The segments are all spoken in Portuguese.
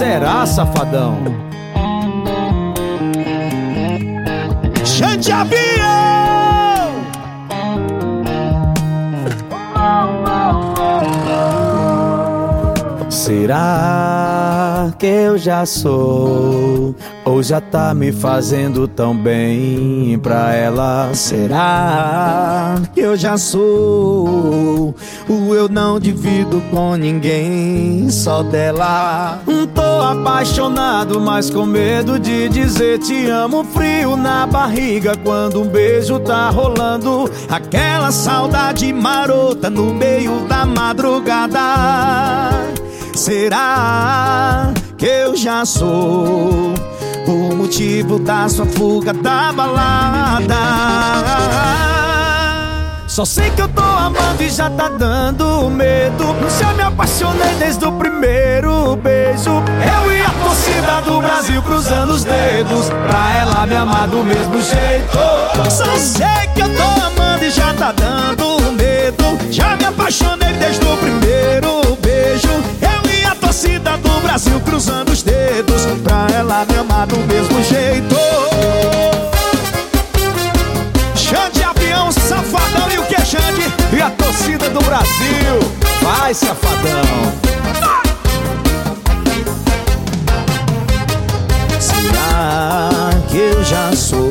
será, safadão? Gente Será que eu já sou? Ou já tá me fazendo tão bem pra ela? Será que eu já sou? O eu não divido com ninguém, só dela. Tô apaixonado, mas com medo de dizer te amo. Frio na barriga quando um beijo tá rolando. Aquela saudade marota no meio da madrugada. Será que eu já sou o motivo da sua fuga da balada? Só sei que eu tô amando e já tá dando medo. Já me apaixonei desde o primeiro beijo. Eu e a torcida do Brasil cruzando os dedos pra ela me amar do mesmo jeito. Só sei que eu tô amando e já tá dando medo. Já me apaixonei me amar do mesmo jeito. Xande avião, safadão e o que, Xande? E a torcida do Brasil, vai, safadão. Será que eu já sou?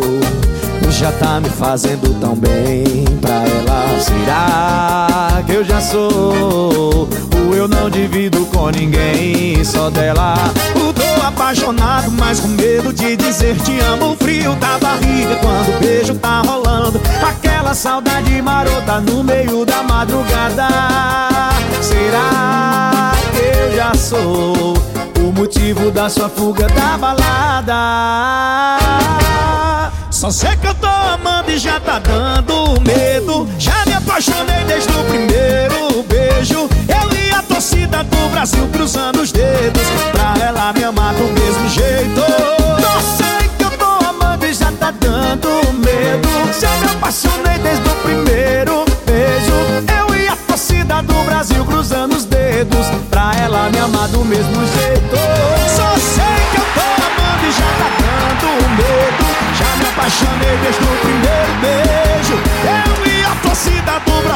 Já tá me fazendo tão bem pra ela. Será que eu já sou? Eu não divido com ninguém, só dela. Apaixonado, mas com medo de dizer te amo. O frio da barriga quando o beijo tá rolando. Aquela saudade marota no meio da madrugada. Será que eu já sou? O motivo da sua fuga da balada Só sei que eu tô amando e já tá dando medo Já me apaixonei desde o primeiro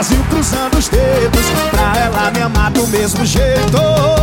Brasil cruzando os dedos Pra ela me amar do mesmo jeito